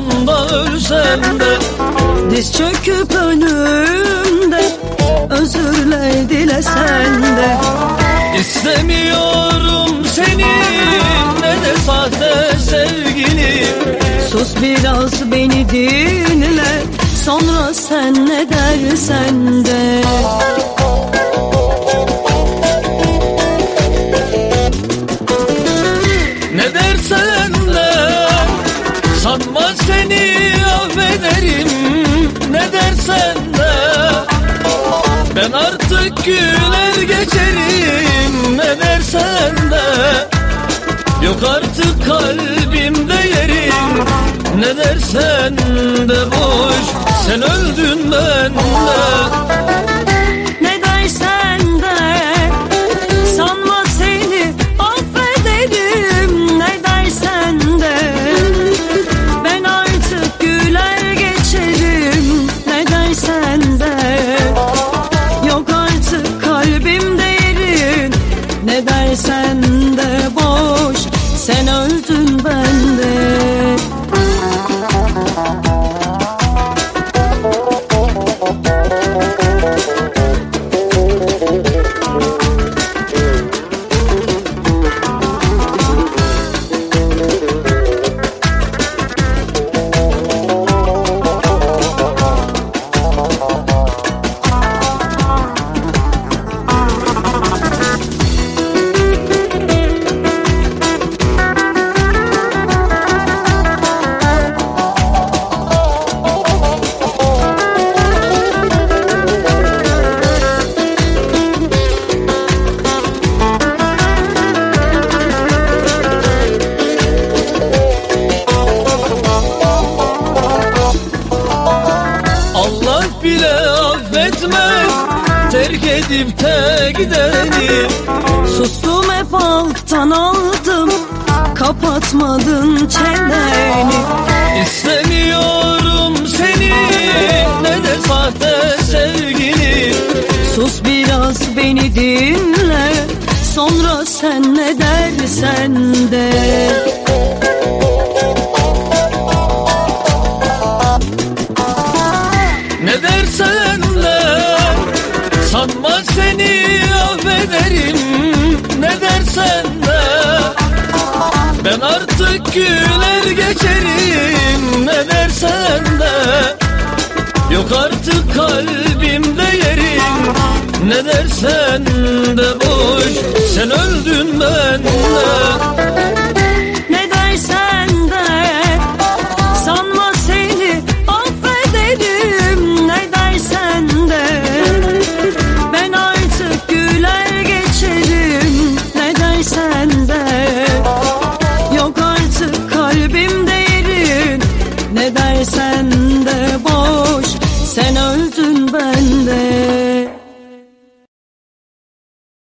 anda ölsem de Diz çöküp önümde özürle dilesen de. İstemiyorum seni ne de sahte sevgili. Sus biraz beni dinle Sonra sen ne dersen de sanma seni affederim. Ne dersen de ben artık güler geçerim. Ne dersen de yok artık kalbimde yerim. Ne dersen de boş sen öldün bende affetmez terk edip de gideni Sustum hep alttan aldım. Kapatmadın çeneni. İstemiyorum seni. Ne de sahte sevgili Sus biraz beni dinle. Sonra sen ne dersen de güler geçerim Ne dersen de. Yok artık kalbimde yerim Ne dersen de boş. Sen öldün bende edersen de boş. Sen öldün bende